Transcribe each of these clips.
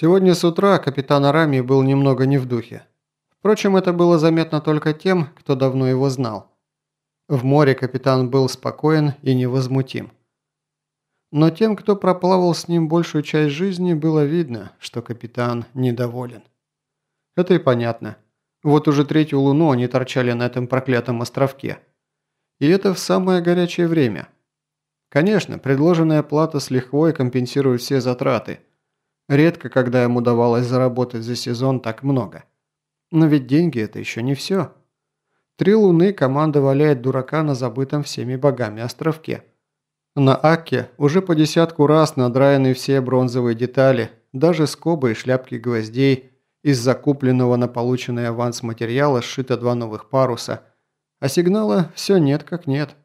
Сегодня с утра капитан Арами был немного не в духе. Впрочем, это было заметно только тем, кто давно его знал. В море капитан был спокоен и невозмутим. Но тем, кто проплавал с ним большую часть жизни, было видно, что капитан недоволен. Это и понятно. Вот уже третью луну они торчали на этом проклятом островке. И это в самое горячее время. Конечно, предложенная плата с лихвой компенсирует все затраты. Редко, когда ему удавалось заработать за сезон так много. Но ведь деньги – это еще не все. Три луны команда валяет дурака на забытом всеми богами островке. На Акке уже по десятку раз надраены все бронзовые детали, даже скобы и шляпки гвоздей, из закупленного на полученный аванс материала сшито два новых паруса, а сигнала все нет как нет.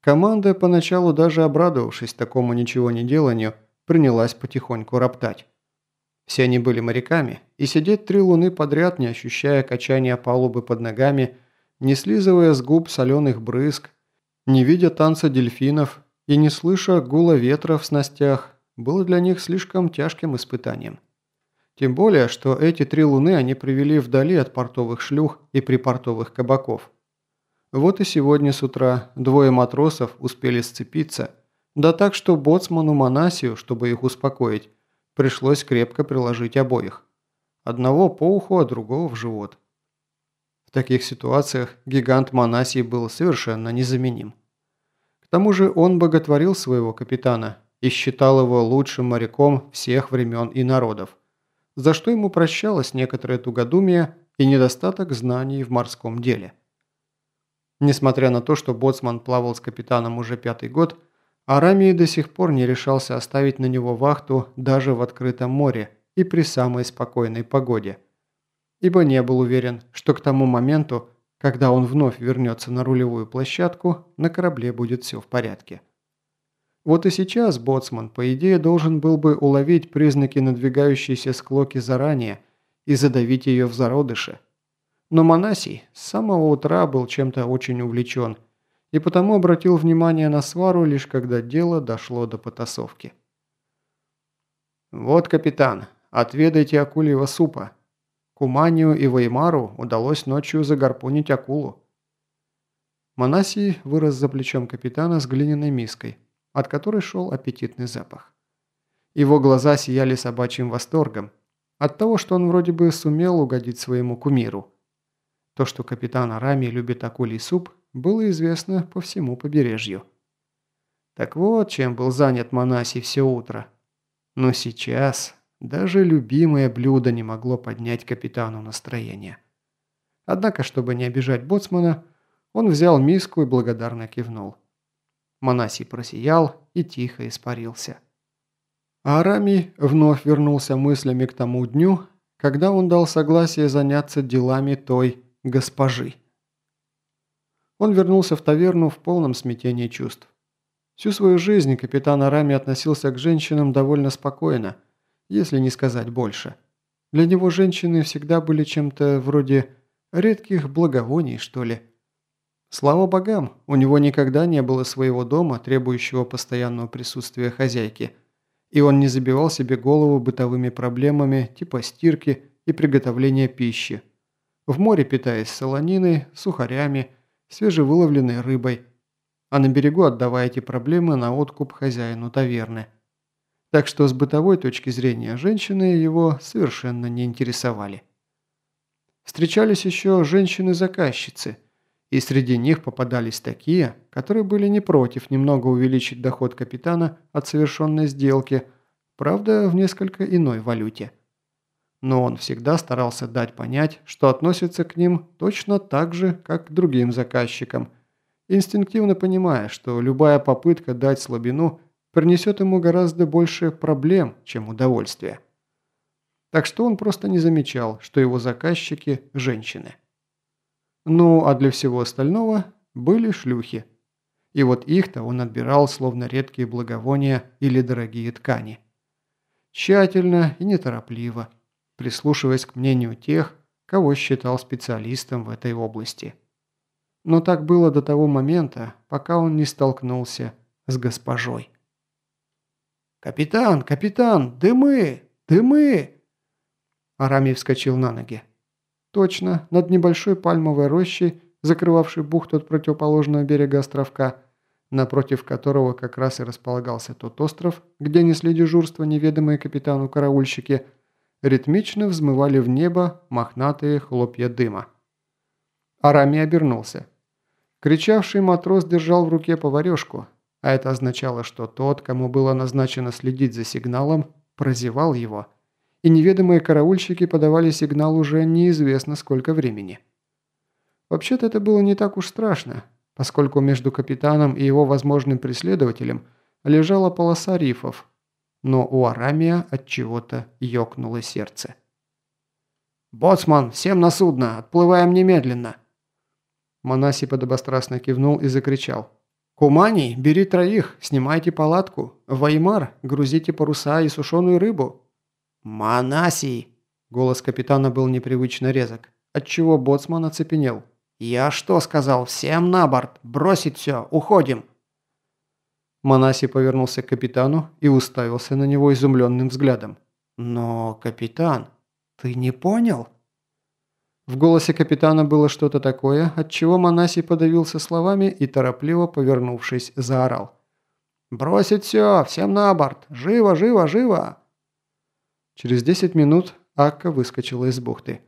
Команда, поначалу даже обрадовавшись такому ничего не деланию, принялась потихоньку роптать. Все они были моряками, и сидеть три луны подряд, не ощущая качания палубы под ногами, не слизывая с губ соленых брызг, не видя танца дельфинов и не слыша гула ветра в снастях, было для них слишком тяжким испытанием. Тем более, что эти три луны они провели вдали от портовых шлюх и припортовых кабаков. Вот и сегодня с утра двое матросов успели сцепиться, да так, что боцману Манасию, чтобы их успокоить, пришлось крепко приложить обоих. Одного по уху, а другого в живот. В таких ситуациях гигант Манасий был совершенно незаменим. К тому же он боготворил своего капитана и считал его лучшим моряком всех времен и народов, за что ему прощалось некоторое тугодумие и недостаток знаний в морском деле. Несмотря на то, что боцман плавал с капитаном уже пятый год, Арамии до сих пор не решался оставить на него вахту даже в открытом море и при самой спокойной погоде. Ибо не был уверен, что к тому моменту, когда он вновь вернется на рулевую площадку, на корабле будет все в порядке. Вот и сейчас боцман, по идее, должен был бы уловить признаки надвигающейся склоки заранее и задавить ее в зародыше. Но Манасий с самого утра был чем-то очень увлечен – и потому обратил внимание на свару, лишь когда дело дошло до потасовки. «Вот, капитан, отведайте акульего супа. Куманию и Веймару удалось ночью загарпунить акулу». Манасий вырос за плечом капитана с глиняной миской, от которой шел аппетитный запах. Его глаза сияли собачьим восторгом от того, что он вроде бы сумел угодить своему кумиру. То, что капитан Арами любит акулий суп, было известно по всему побережью. Так вот, чем был занят Манасий все утро. Но сейчас даже любимое блюдо не могло поднять капитану настроение. Однако, чтобы не обижать боцмана, он взял миску и благодарно кивнул. Манасий просиял и тихо испарился. А Арами вновь вернулся мыслями к тому дню, когда он дал согласие заняться делами той госпожи. Он вернулся в таверну в полном смятении чувств. Всю свою жизнь капитан Арами относился к женщинам довольно спокойно, если не сказать больше. Для него женщины всегда были чем-то вроде редких благовоний, что ли. Слава богам, у него никогда не было своего дома, требующего постоянного присутствия хозяйки, и он не забивал себе голову бытовыми проблемами типа стирки и приготовления пищи. В море питаясь солониной, сухарями – свежевыловленной рыбой, а на берегу отдавая эти проблемы на откуп хозяину таверны. Так что с бытовой точки зрения женщины его совершенно не интересовали. Встречались еще женщины-заказчицы, и среди них попадались такие, которые были не против немного увеличить доход капитана от совершенной сделки, правда в несколько иной валюте но он всегда старался дать понять, что относится к ним точно так же, как к другим заказчикам, инстинктивно понимая, что любая попытка дать слабину принесет ему гораздо больше проблем, чем удовольствия. Так что он просто не замечал, что его заказчики – женщины. Ну, а для всего остального были шлюхи. И вот их-то он отбирал словно редкие благовония или дорогие ткани. Тщательно и неторопливо – прислушиваясь к мнению тех, кого считал специалистом в этой области. Но так было до того момента, пока он не столкнулся с госпожой. «Капитан, капитан, дымы!» Дымы!» Арамий вскочил на ноги. Точно, над небольшой пальмовой рощей, закрывавшей бухту от противоположного берега островка, напротив которого как раз и располагался тот остров, где несли дежурство неведомые капитану караульщики, ритмично взмывали в небо мохнатые хлопья дыма. Арамий обернулся. Кричавший матрос держал в руке поварешку, а это означало, что тот, кому было назначено следить за сигналом, прозевал его, и неведомые караульщики подавали сигнал уже неизвестно сколько времени. Вообще-то это было не так уж страшно, поскольку между капитаном и его возможным преследователем лежала полоса рифов, но у Арамия от чего-то ёкнуло сердце. «Боцман, всем на судно! Отплываем немедленно!» Манаси подобострастно кивнул и закричал. «Кумани, бери троих, снимайте палатку. Ваймар, грузите паруса и сушеную рыбу». «Манаси!» Голос капитана был непривычно резок, отчего боцман оцепенел. «Я что сказал? Всем на борт! Бросить все! Уходим!» Манаси повернулся к капитану и уставился на него изумленным взглядом. «Но, капитан, ты не понял?» В голосе капитана было что-то такое, от чего Манасий подавился словами и, торопливо повернувшись, заорал. «Бросить все! Всем на борт! Живо, живо, живо!» Через 10 минут Акка выскочила из бухты.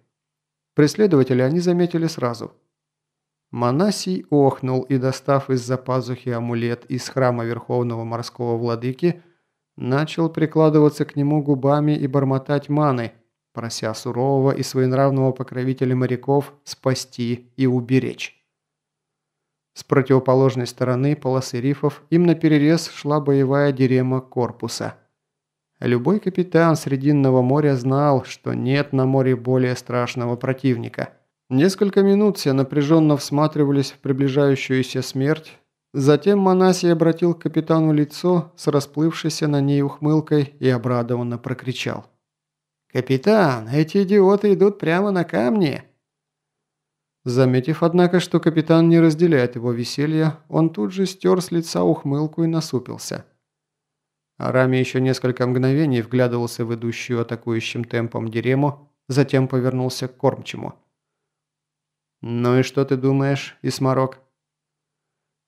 Преследователя они заметили сразу. Манасий охнул и, достав из-за пазухи амулет из храма Верховного Морского Владыки, начал прикладываться к нему губами и бормотать маны – прося сурового и своенравного покровителя моряков спасти и уберечь. С противоположной стороны полосы рифов им наперерез шла боевая дирема корпуса. Любой капитан Срединного моря знал, что нет на море более страшного противника. Несколько минут все напряженно всматривались в приближающуюся смерть, Затем Манасий обратил к капитану лицо с расплывшейся на ней ухмылкой и обрадованно прокричал. «Капитан, эти идиоты идут прямо на камни!» Заметив, однако, что капитан не разделяет его веселье, он тут же стер с лица ухмылку и насупился. Арами еще несколько мгновений вглядывался в идущую атакующим темпом дерему, затем повернулся к кормчему. «Ну и что ты думаешь, Исмарок?»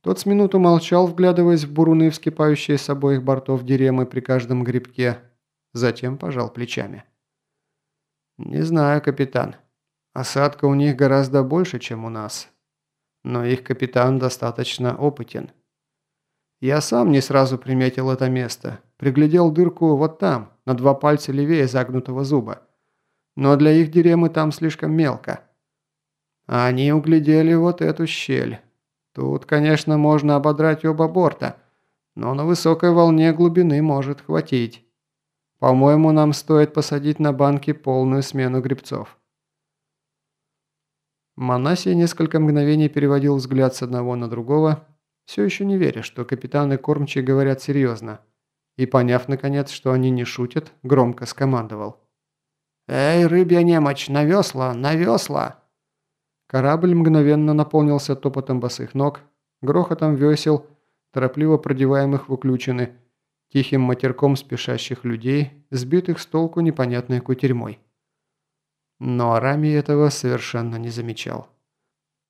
Тот с минуту молчал, вглядываясь в буруны, вскипающие с обоих бортов диремы при каждом грибке, затем пожал плечами. «Не знаю, капитан. Осадка у них гораздо больше, чем у нас. Но их капитан достаточно опытен. Я сам не сразу приметил это место. Приглядел дырку вот там, на два пальца левее загнутого зуба. Но для их диремы там слишком мелко. Они углядели вот эту щель. Тут, конечно, можно ободрать оба борта, но на высокой волне глубины может хватить. По-моему, нам стоит посадить на банки полную смену грибцов. Манасий несколько мгновений переводил взгляд с одного на другого, все еще не веря, что капитаны кормчие говорят серьезно, и, поняв, наконец, что они не шутят, громко скомандовал. «Эй, рыбья немочь, на весла, на весла!» Корабль мгновенно наполнился топотом босых ног, грохотом весел, торопливо продеваемых в уключины, тихим матерком спешащих людей, сбитых с толку непонятной кутерьмой. Но Арами этого совершенно не замечал.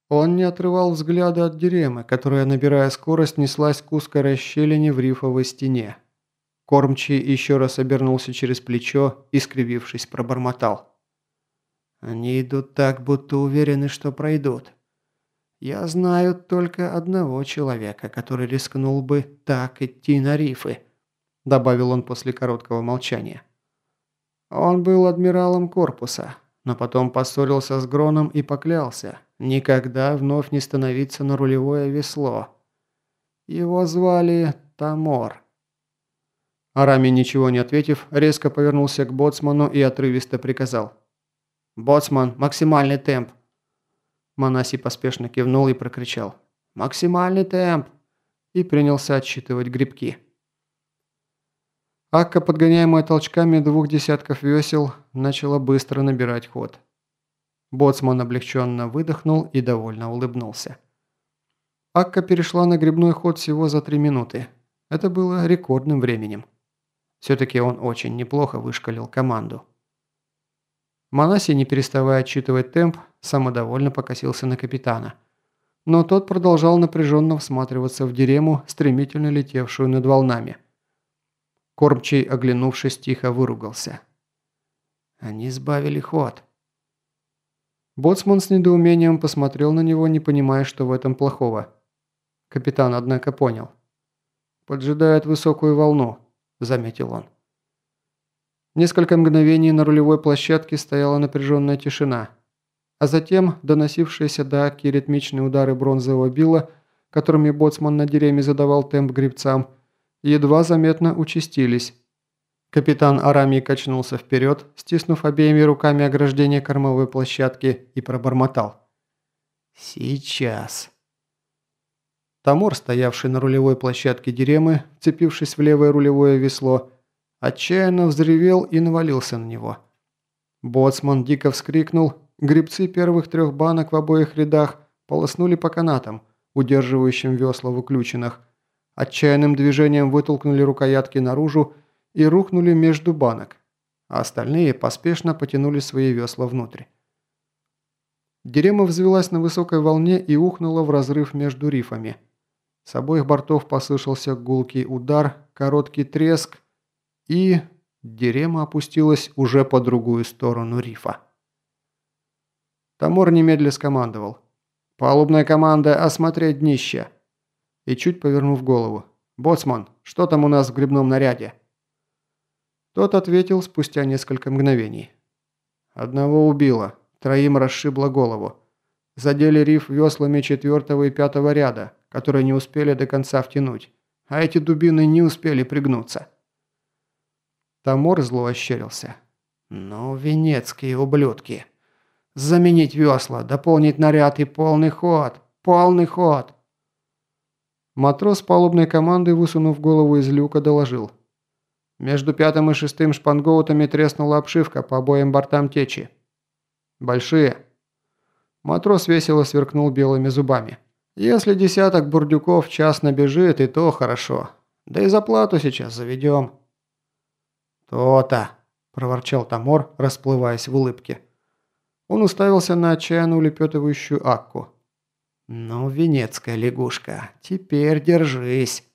Он не отрывал взгляда от диремы, которая, набирая скорость, неслась к узкой расщелине в рифовой стене. Кормчий еще раз обернулся через плечо и, скривившись, пробормотал. «Они идут так, будто уверены, что пройдут. Я знаю только одного человека, который рискнул бы так идти на рифы». – добавил он после короткого молчания. Он был адмиралом корпуса, но потом поссорился с Гроном и поклялся никогда вновь не становиться на рулевое весло. Его звали Тамор. Арами, ничего не ответив, резко повернулся к боцману и отрывисто приказал. «Боцман, максимальный темп!» Манаси поспешно кивнул и прокричал. «Максимальный темп!» и принялся отсчитывать грибки. Акка, подгоняемая толчками двух десятков весел, начала быстро набирать ход. Боцман облегченно выдохнул и довольно улыбнулся. Акка перешла на грибной ход всего за три минуты. Это было рекордным временем. Все-таки он очень неплохо вышкалил команду. Манаси, не переставая отчитывать темп, самодовольно покосился на капитана. Но тот продолжал напряженно всматриваться в дерему, стремительно летевшую над волнами. Кормчий, оглянувшись, тихо выругался. «Они сбавили ход». Боцман с недоумением посмотрел на него, не понимая, что в этом плохого. Капитан, однако, понял. «Поджидает высокую волну», – заметил он. Несколько мгновений на рулевой площадке стояла напряженная тишина, а затем доносившиеся до Аки ритмичные удары бронзового била, которыми боцман на дереме задавал темп грибцам, едва заметно участились. Капитан Арами качнулся вперед, стиснув обеими руками ограждение кормовой площадки и пробормотал. «Сейчас». Тамор, стоявший на рулевой площадке Деремы, цепившись в левое рулевое весло, отчаянно взревел и навалился на него. Боцман дико вскрикнул, грибцы первых трех банок в обоих рядах полоснули по канатам, удерживающим весла в уключенных, отчаянным движением вытолкнули рукоятки наружу и рухнули между банок, а остальные поспешно потянули свои весла внутрь. Дерема взвелась на высокой волне и ухнула в разрыв между рифами. С обоих бортов послышался гулкий удар, короткий треск, и Дерема опустилась уже по другую сторону рифа. Тамор немедля скомандовал. «Палубная команда, осмотреть днище!» И чуть повернув голову. «Боцман, что там у нас в грибном наряде?» Тот ответил спустя несколько мгновений. «Одного убило, троим расшибло голову. Задели риф веслами четвертого и пятого ряда, которые не успели до конца втянуть, а эти дубины не успели пригнуться». Тамор зло ощерился. «Ну, венецкие ублюдки! Заменить весла, дополнить наряд и полный ход! Полный ход!» Матрос палубной команды, высунув голову из люка, доложил. Между пятым и шестым шпангоутами треснула обшивка по обоим бортам течи. «Большие». Матрос весело сверкнул белыми зубами. «Если десяток бурдюков час набежит, и то хорошо. Да и заплату сейчас заведем». «То-то», – проворчал Тамор, расплываясь в улыбке. Он уставился на отчаянно улепетывающую Акку. «Ну, венецкая лягушка, теперь держись».